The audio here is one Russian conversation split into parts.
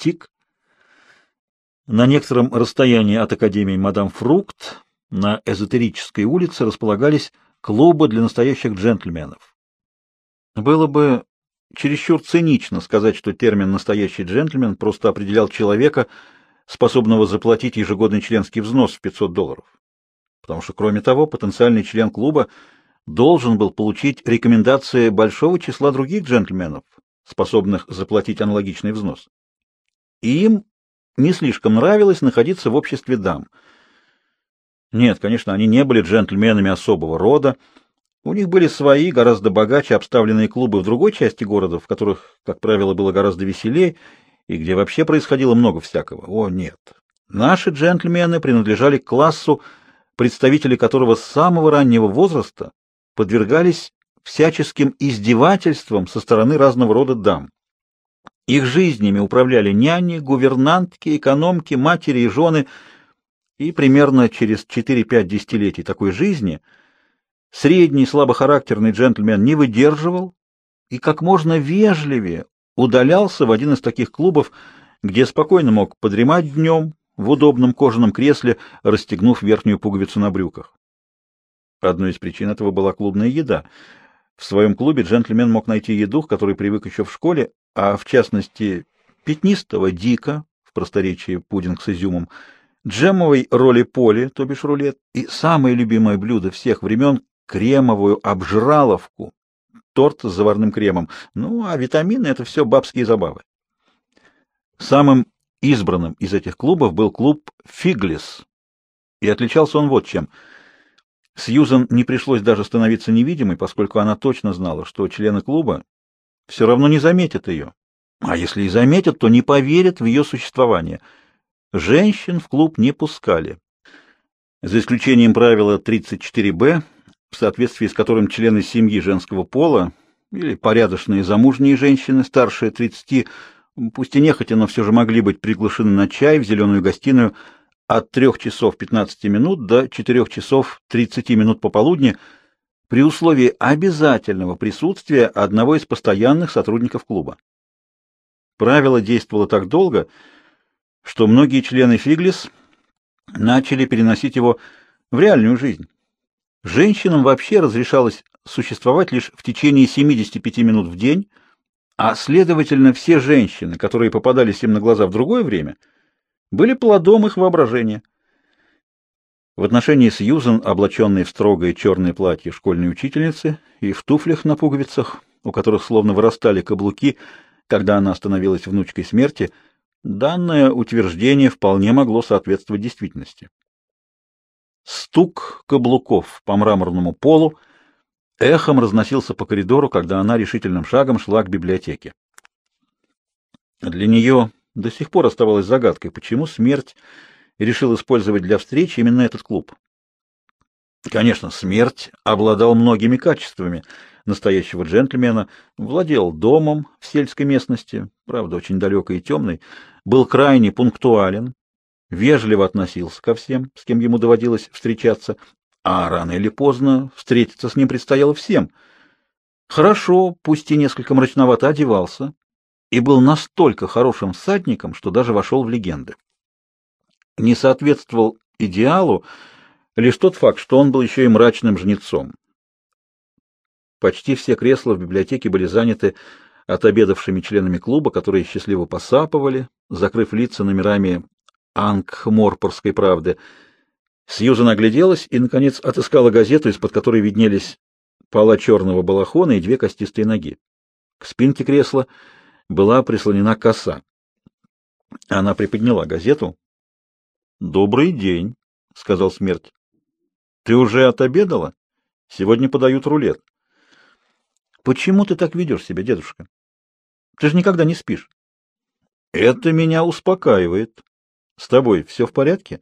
Тик. На некотором расстоянии от Академии Мадам Фрукт на эзотерической улице располагались клубы для настоящих джентльменов. Было бы чересчур цинично сказать, что термин «настоящий джентльмен» просто определял человека, способного заплатить ежегодный членский взнос в 500 долларов. Потому что, кроме того, потенциальный член клуба должен был получить рекомендации большого числа других джентльменов, способных заплатить аналогичный взнос. И им не слишком нравилось находиться в обществе дам. Нет, конечно, они не были джентльменами особого рода, у них были свои, гораздо богаче обставленные клубы в другой части города, в которых, как правило, было гораздо веселее, и где вообще происходило много всякого. О, нет. Наши джентльмены принадлежали к классу, представители которого с самого раннего возраста подвергались всяческим издевательствам со стороны разного рода дам. Их жизнями управляли няни, гувернантки, экономки, матери и жены, и примерно через 4-5 десятилетий такой жизни средний слабохарактерный джентльмен не выдерживал и как можно вежливее удалялся в один из таких клубов, где спокойно мог подремать днем в удобном кожаном кресле, расстегнув верхнюю пуговицу на брюках. Одной из причин этого была клубная еда. В своем клубе джентльмен мог найти еду, к которой привык еще в школе, а в частности пятнистого дика, в просторечии пудинг с изюмом, джемовой роли поли, то бишь рулет, и самое любимое блюдо всех времен — кремовую обжраловку, торт с заварным кремом. Ну, а витамины — это все бабские забавы. Самым избранным из этих клубов был клуб «Фиглис», и отличался он вот чем — Сьюзан не пришлось даже становиться невидимой, поскольку она точно знала, что члены клуба все равно не заметят ее. А если и заметят, то не поверят в ее существование. Женщин в клуб не пускали. За исключением правила 34-Б, в соответствии с которым члены семьи женского пола или порядочные замужние женщины, старшие 30, пусть и нехотя, но все же могли быть приглашены на чай в зеленую гостиную – от 3 часов 15 минут до 4 часов 30 минут пополудни при условии обязательного присутствия одного из постоянных сотрудников клуба. Правило действовало так долго, что многие члены Фиглис начали переносить его в реальную жизнь. Женщинам вообще разрешалось существовать лишь в течение 75 минут в день, а следовательно все женщины, которые попадались им на глаза в другое время – были плодом их воображения. В отношении Сьюзен, облаченной в строгое черное платье школьной учительницы и в туфлях на пуговицах, у которых словно вырастали каблуки, когда она становилась внучкой смерти, данное утверждение вполне могло соответствовать действительности. Стук каблуков по мраморному полу эхом разносился по коридору, когда она решительным шагом шла к библиотеке. Для нее до сих пор оставалось загадкой, почему смерть решил использовать для встречи именно этот клуб. Конечно, смерть обладал многими качествами настоящего джентльмена, владел домом в сельской местности, правда, очень далекой и темной, был крайне пунктуален, вежливо относился ко всем, с кем ему доводилось встречаться, а рано или поздно встретиться с ним предстояло всем. Хорошо, пусть и несколько мрачновато одевался, и был настолько хорошим всадником, что даже вошел в легенды. Не соответствовал идеалу лишь тот факт, что он был еще и мрачным жнецом. Почти все кресла в библиотеке были заняты отобедавшими членами клуба, которые счастливо посапывали, закрыв лица номерами Ангхморпорской правды. Сьюзан огляделась и, наконец, отыскала газету, из-под которой виднелись пола черного балахона и две костистые ноги. К спинке кресла — была прислонена коса. Она приподняла газету. «Добрый день», — сказал смерть. «Ты уже отобедала? Сегодня подают рулет». «Почему ты так ведешь себя, дедушка? Ты же никогда не спишь». «Это меня успокаивает. С тобой все в порядке?»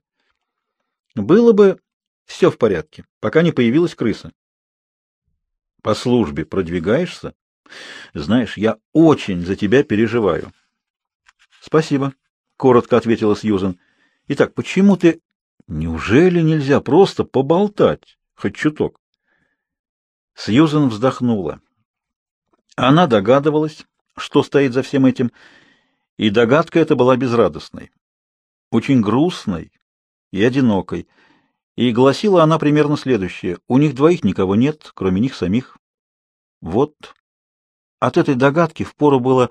«Было бы все в порядке, пока не появилась крыса». «По службе продвигаешься?» Знаешь, я очень за тебя переживаю. Спасибо, коротко ответила Сьюзен. Итак, почему ты Неужели нельзя просто поболтать хоть чуток? Сьюзен вздохнула. Она догадывалась, что стоит за всем этим, И догадка эта была безрадостной, очень грустной и одинокой. И гласила она примерно следующее. У них двоих никого нет, кроме них самих. Вот. От этой догадки впору было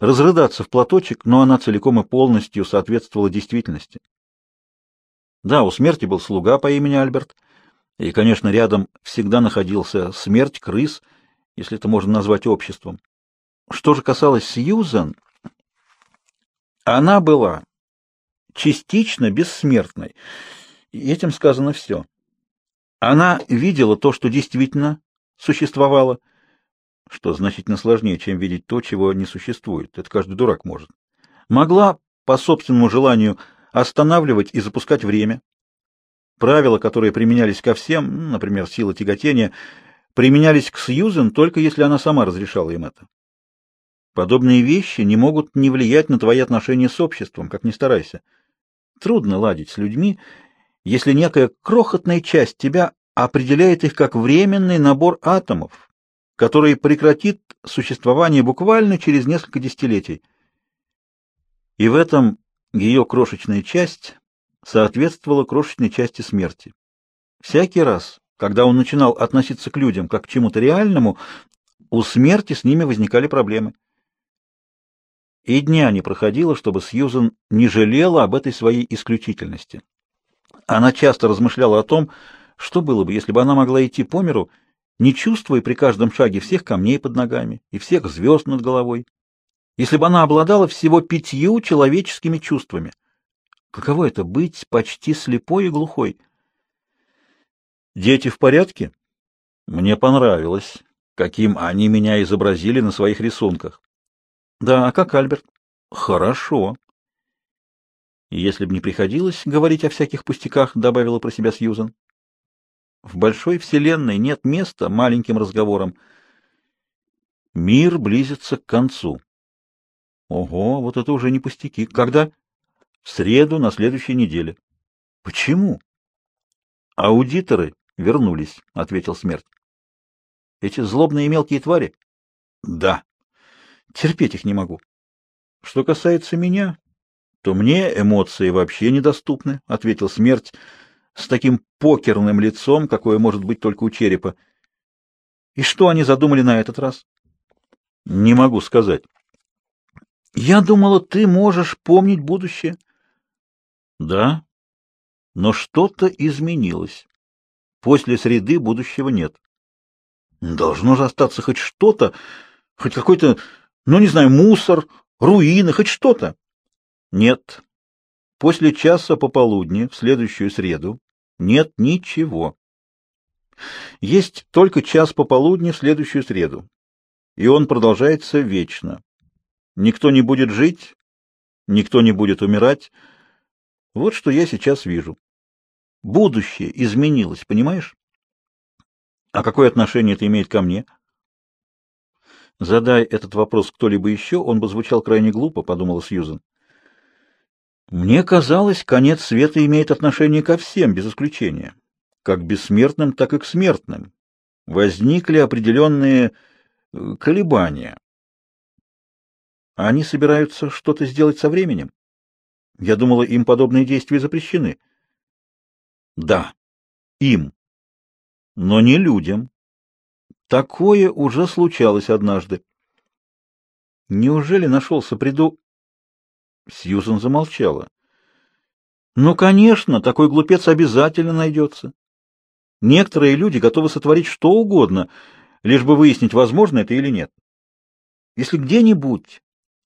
разрыдаться в платочек, но она целиком и полностью соответствовала действительности. Да, у смерти был слуга по имени Альберт, и, конечно, рядом всегда находился смерть, крыс, если это можно назвать обществом. Что же касалось Сьюзен, она была частично бессмертной, и этим сказано все. Она видела то, что действительно существовало, что значительно сложнее, чем видеть то, чего не существует. Это каждый дурак может. Могла по собственному желанию останавливать и запускать время. Правила, которые применялись ко всем, например, сила тяготения, применялись к Сьюзен только если она сама разрешала им это. Подобные вещи не могут не влиять на твои отношения с обществом, как ни старайся. Трудно ладить с людьми, если некая крохотная часть тебя определяет их как временный набор атомов, который прекратит существование буквально через несколько десятилетий. И в этом ее крошечная часть соответствовала крошечной части смерти. Всякий раз, когда он начинал относиться к людям как к чему-то реальному, у смерти с ними возникали проблемы. И дня не проходило, чтобы Сьюзен не жалела об этой своей исключительности. Она часто размышляла о том, что было бы, если бы она могла идти по миру, не чувствуя при каждом шаге всех камней под ногами и всех звезд над головой, если бы она обладала всего пятью человеческими чувствами. Каково это — быть почти слепой и глухой? Дети в порядке? Мне понравилось, каким они меня изобразили на своих рисунках. Да, а как Альберт? Хорошо. если бы не приходилось говорить о всяких пустяках, добавила про себя Сьюзан. В большой вселенной нет места маленьким разговорам. Мир близится к концу. Ого, вот это уже не пустяки. Когда? В среду на следующей неделе. Почему? Аудиторы вернулись, ответил Смерть. Эти злобные мелкие твари? Да. Терпеть их не могу. Что касается меня, то мне эмоции вообще недоступны, — ответил смерть с таким покерным лицом, какое может быть только у черепа. И что они задумали на этот раз? Не могу сказать. Я думала, ты можешь помнить будущее. Да, но что-то изменилось. После среды будущего нет. Должно же остаться хоть что-то, хоть какой-то ну, не знаю, мусор, руины, хоть что-то. Нет. После часа пополудни, в следующую среду, нет ничего. Есть только час пополудни в следующую среду. И он продолжается вечно. Никто не будет жить, никто не будет умирать. Вот что я сейчас вижу. Будущее изменилось, понимаешь? А какое отношение это имеет ко мне? — Задай этот вопрос кто-либо еще, он бы звучал крайне глупо, подумала Сьюзен. Мне казалось, конец света имеет отношение ко всем, без исключения, как бессмертным, так и к смертным. Возникли определенные э, колебания. Они собираются что-то сделать со временем? Я думала, им подобные действия запрещены. Да, им, но не людям. Такое уже случалось однажды. Неужели нашелся приду... Сьюзан замолчала. Ну, конечно, такой глупец обязательно найдется. Некоторые люди готовы сотворить что угодно, лишь бы выяснить, возможно это или нет. Если где-нибудь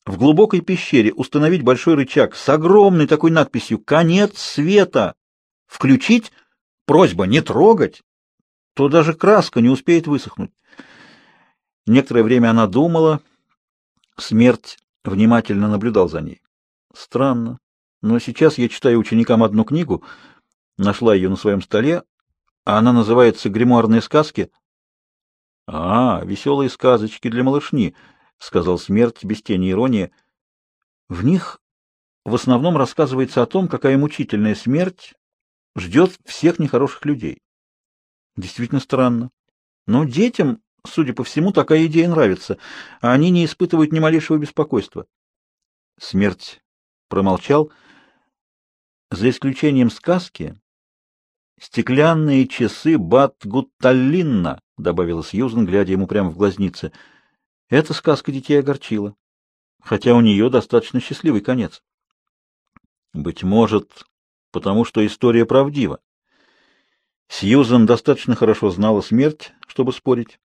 в глубокой пещере установить большой рычаг с огромной такой надписью «Конец света», включить, просьба не трогать, то даже краска не успеет высохнуть. Некоторое время она думала, смерть внимательно наблюдал за ней. Странно, но сейчас я читаю ученикам одну книгу, нашла ее на своем столе, а она называется «Гримуарные сказки». — А, веселые сказочки для малышни, — сказал смерть без тени иронии. В них в основном рассказывается о том, какая мучительная смерть ждет всех нехороших людей. Действительно странно. Но детям, судя по всему, такая идея нравится, а они не испытывают ни малейшего беспокойства. Смерть промолчал. За исключением сказки, стеклянные часы Бат-Гутталинна, добавила Сьюзен, глядя ему прямо в глазницы. Эта сказка детей огорчила, хотя у нее достаточно счастливый конец. Быть может, потому что история правдива. Сьюзен достаточно хорошо знала смерть, чтобы спорить.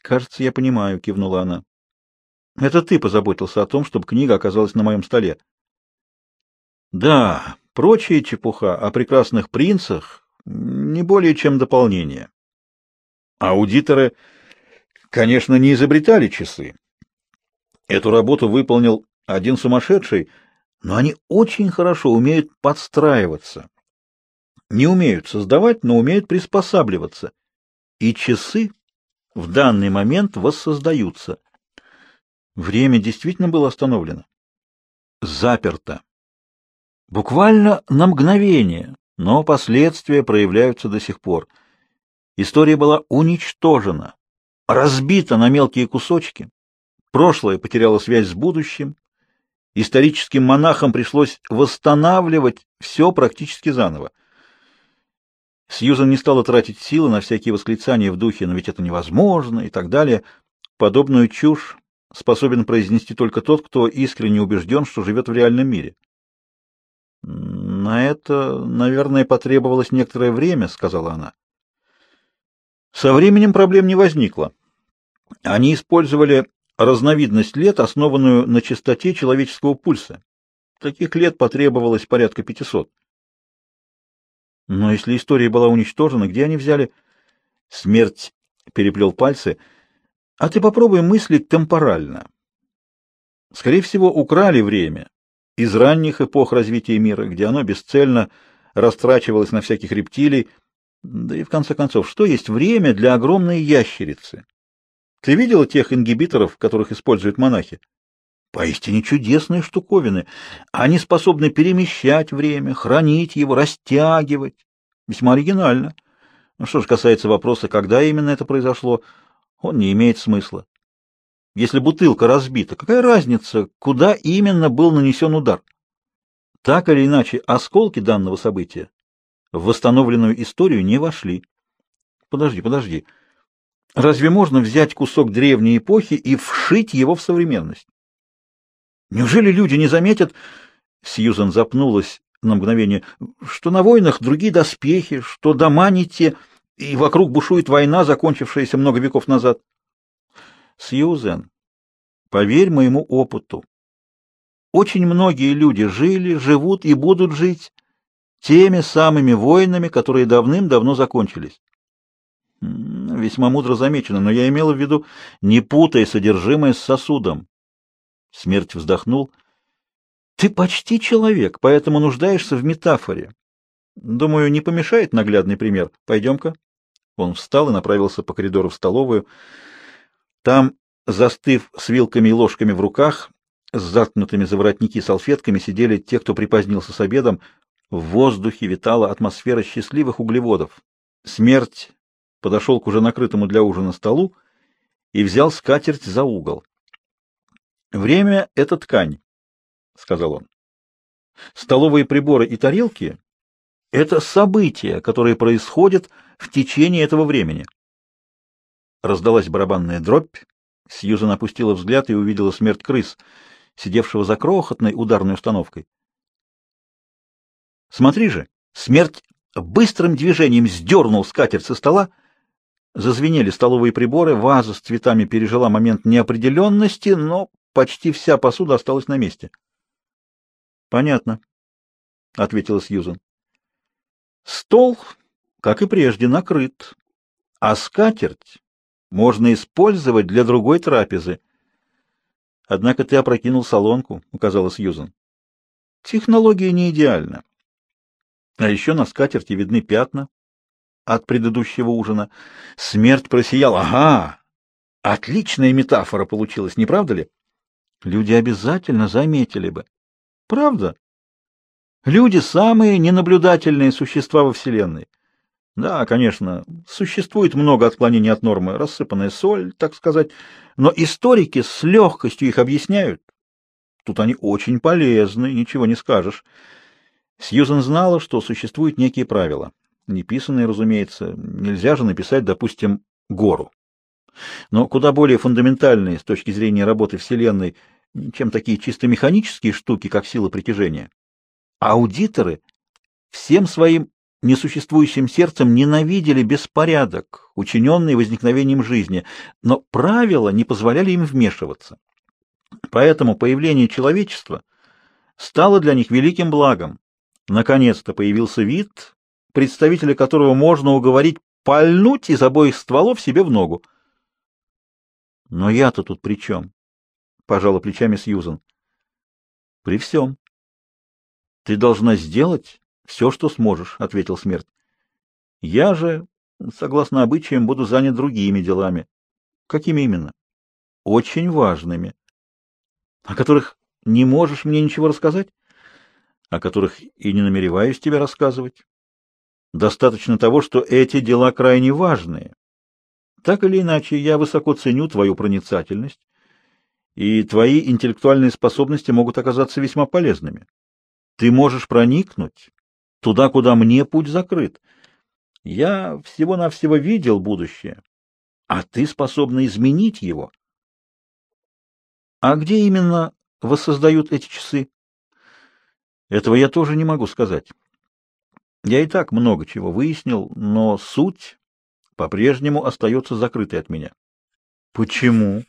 «Кажется, я понимаю», — кивнула она. «Это ты позаботился о том, чтобы книга оказалась на моем столе». «Да, прочая чепуха о прекрасных принцах не более чем дополнение. Аудиторы, конечно, не изобретали часы. Эту работу выполнил один сумасшедший, но они очень хорошо умеют подстраиваться. Не умеют создавать, но умеют приспосабливаться. И часы в данный момент воссоздаются. Время действительно было остановлено. Заперто. Буквально на мгновение, но последствия проявляются до сих пор. История была уничтожена, разбита на мелкие кусочки. Прошлое потеряло связь с будущим. Историческим монахам пришлось восстанавливать все практически заново. Сьюзан не стала тратить силы на всякие восклицания в духе «но ведь это невозможно» и так далее. Подобную чушь способен произнести только тот, кто искренне убежден, что живет в реальном мире. «На это, наверное, потребовалось некоторое время», — сказала она. Со временем проблем не возникло. Они использовали разновидность лет, основанную на частоте человеческого пульса. Таких лет потребовалось порядка пятисот. Но если история была уничтожена, где они взяли? Смерть переплел пальцы. А ты попробуй мыслить темпорально. Скорее всего, украли время из ранних эпох развития мира, где оно бесцельно растрачивалось на всяких рептилий. Да и в конце концов, что есть время для огромной ящерицы? Ты видела тех ингибиторов, которых используют монахи? Поистине чудесные штуковины. Они способны перемещать время, хранить его, растягивать. Весьма оригинально. Ну что ж касается вопроса, когда именно это произошло, он не имеет смысла. Если бутылка разбита, какая разница, куда именно был нанесен удар? Так или иначе, осколки данного события в восстановленную историю не вошли. Подожди, подожди. Разве можно взять кусок древней эпохи и вшить его в современность? Неужели люди не заметят, Сьюзан запнулась на мгновение, что на войнах другие доспехи, что дома не те, и вокруг бушует война, закончившаяся много веков назад? Сьюзен, поверь моему опыту. Очень многие люди жили, живут и будут жить теми самыми войнами, которые давным-давно закончились. Весьма мудро замечено, но я имела в виду, не путай содержимое с сосудом. Смерть вздохнул. Ты почти человек, поэтому нуждаешься в метафоре. Думаю, не помешает наглядный пример. Пойдем-ка. Он встал и направился по коридору в столовую. Там, застыв с вилками и ложками в руках, с заткнутыми за воротники салфетками, сидели те, кто припозднился с обедом. В воздухе витала атмосфера счастливых углеводов. Смерть подошел к уже накрытому для ужина столу и взял скатерть за угол. Время — это ткань, — сказал он. Столовые приборы и тарелки — это события, которые происходят в течение этого времени. Раздалась барабанная дробь. Сьюзан опустила взгляд и увидела смерть крыс, сидевшего за крохотной ударной установкой. Смотри же, смерть быстрым движением сдернул скатерть со стола, зазвенели столовые приборы, ваза с цветами пережила момент неопределенности, но почти вся посуда осталась на месте. — Понятно, — ответила Сьюзан. — Стол, как и прежде, накрыт, а скатерть можно использовать для другой трапезы. — Однако ты опрокинул солонку, — указала Сьюзан. — Технология не идеальна. А еще на скатерти видны пятна от предыдущего ужина. Смерть просияла. Ага! Отличная метафора получилась, не правда ли? люди обязательно заметили бы. Правда? Люди самые ненаблюдательные существа во Вселенной. Да, конечно, существует много отклонений от нормы, рассыпанная соль, так сказать, но историки с легкостью их объясняют. тут они очень полезны, ничего не скажешь. Сьюзен знала, что существуют некие правила. Неписанные, разумеется. Нельзя же написать, допустим, гору. Но куда более фундаментальные с точки зрения работы Вселенной, чем такие чисто механические штуки, как сила притяжения. Аудиторы всем своим несуществующим сердцем ненавидели беспорядок, учиненный возникновением жизни, но правила не позволяли им вмешиваться. Поэтому появление человечества стало для них великим благом. Наконец-то появился вид, представителя которого можно уговорить пальнуть из обоих стволов себе в ногу. Но я-то тут при чем? Пожала плечами Сьюзан. При всем. Ты должна сделать все, что сможешь, ответил смерть. Я же, согласно обычаям, буду занят другими делами. Какими именно? Очень важными. О которых не можешь мне ничего рассказать? О которых и не намереваюсь тебе рассказывать. Достаточно того, что эти дела крайне важные. Так или иначе, я высоко ценю твою проницательность, и твои интеллектуальные способности могут оказаться весьма полезными. Ты можешь проникнуть туда, куда мне путь закрыт. Я всего-навсего видел будущее, а ты способна изменить его. А где именно воссоздают эти часы? Этого я тоже не могу сказать. Я и так много чего выяснил, но суть по-прежнему остается закрытой от меня. Почему?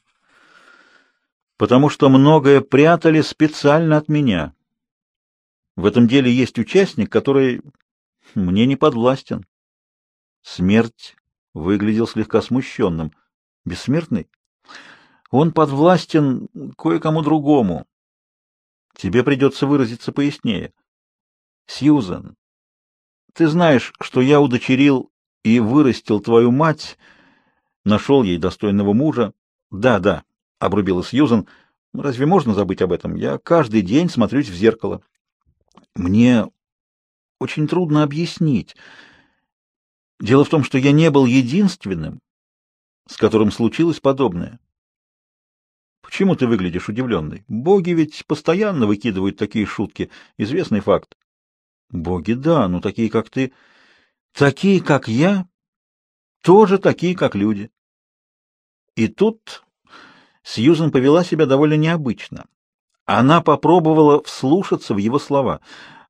Потому что многое прятали специально от меня. В этом деле есть участник, который мне не подвластен. Смерть выглядел слегка смущенным. Бессмертный? Он подвластен кое-кому другому. Тебе придется выразиться пояснее. Сьюзен, ты знаешь, что я удочерил и вырастил твою мать, нашел ей достойного мужа. Да, да, обрубила Сьюзен. Разве можно забыть об этом? Я каждый день смотрюсь в зеркало. Мне очень трудно объяснить. Дело в том, что я не был единственным, с которым случилось подобное. Почему ты выглядишь удивленной? Боги ведь постоянно выкидывают такие шутки, известный факт. Боги, да, но такие, как ты, такие, как я, тоже такие, как люди. И тут Сьюзен повела себя довольно необычно. Она попробовала вслушаться в его слова,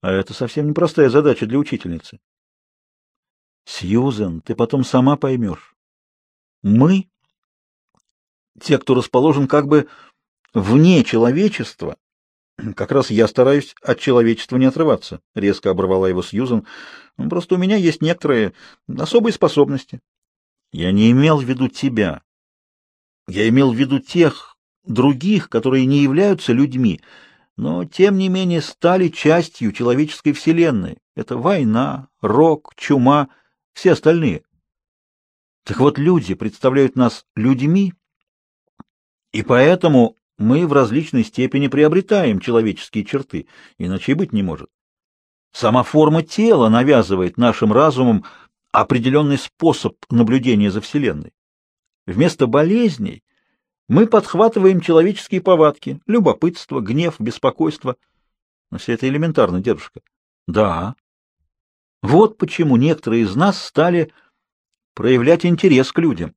а это совсем непростая задача для учительницы. Сьюзен, ты потом сама поймешь. Мы, те, кто расположен как бы вне человечества, как раз я стараюсь от человечества не отрываться, резко оборвала его Сьюзен. Просто у меня есть некоторые особые способности. Я не имел в виду тебя. Я имел в виду тех других, которые не являются людьми, но тем не менее стали частью человеческой вселенной. Это война, рок, чума, все остальные. Так вот, люди представляют нас людьми, и поэтому мы в различной степени приобретаем человеческие черты, иначе и быть не может. Сама форма тела навязывает нашим разумам определенный способ наблюдения за Вселенной. Вместо болезней мы подхватываем человеческие повадки, любопытство, гнев, беспокойство. Но все это элементарно, дедушка. Да. Вот почему некоторые из нас стали проявлять интерес к людям.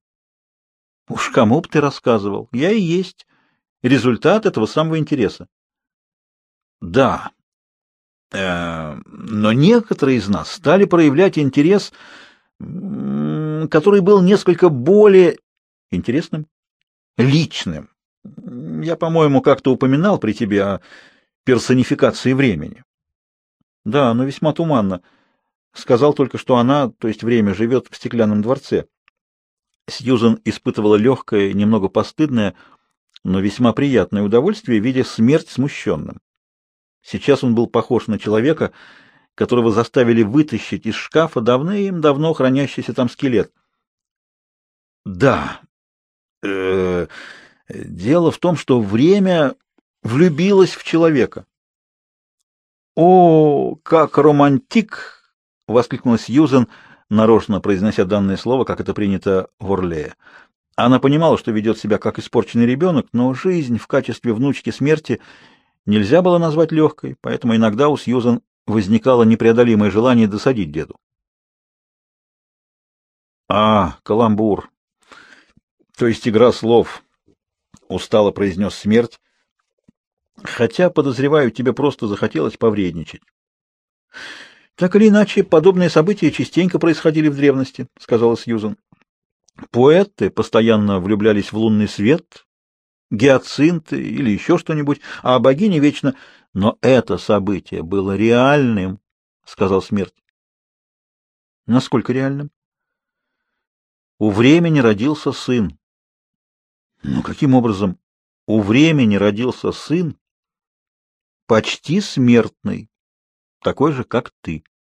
Уж кому б ты рассказывал? Я и есть результат этого самого интереса. Да, э, но некоторые из нас стали проявлять интерес, который был несколько более интересным, личным. Я, по-моему, как-то упоминал при тебе о персонификации времени. Да, но весьма туманно. Сказал только, что она, то есть время, живет в стеклянном дворце. Сьюзен испытывала легкое, немного постыдное, но весьма приятное удовольствие, видя смерть смущенным. Сейчас он был похож на человека, которого заставили вытащить из шкафа давным-давно хранящийся там скелет. Да, э, дело в том, что время влюбилось в человека. О, как романтик! воскликнула Сьюзен, нарочно произнося данное слово, как это принято в Орлее. Она понимала, что ведет себя как испорченный ребенок, но жизнь в качестве внучки смерти нельзя было назвать легкой, поэтому иногда у Сьюзан возникало непреодолимое желание досадить деду. «А, каламбур, то есть игра слов», — устало произнес смерть, «хотя, подозреваю, тебе просто захотелось повредничать». «Так или иначе, подобные события частенько происходили в древности», — сказала Сьюзан. «Поэты постоянно влюблялись в лунный свет, гиацинты или еще что-нибудь, а богини вечно... Но это событие было реальным, — сказал смерть. Насколько реальным? У времени родился сын. Ну, каким образом? У времени родился сын, почти смертный, такой же, как ты.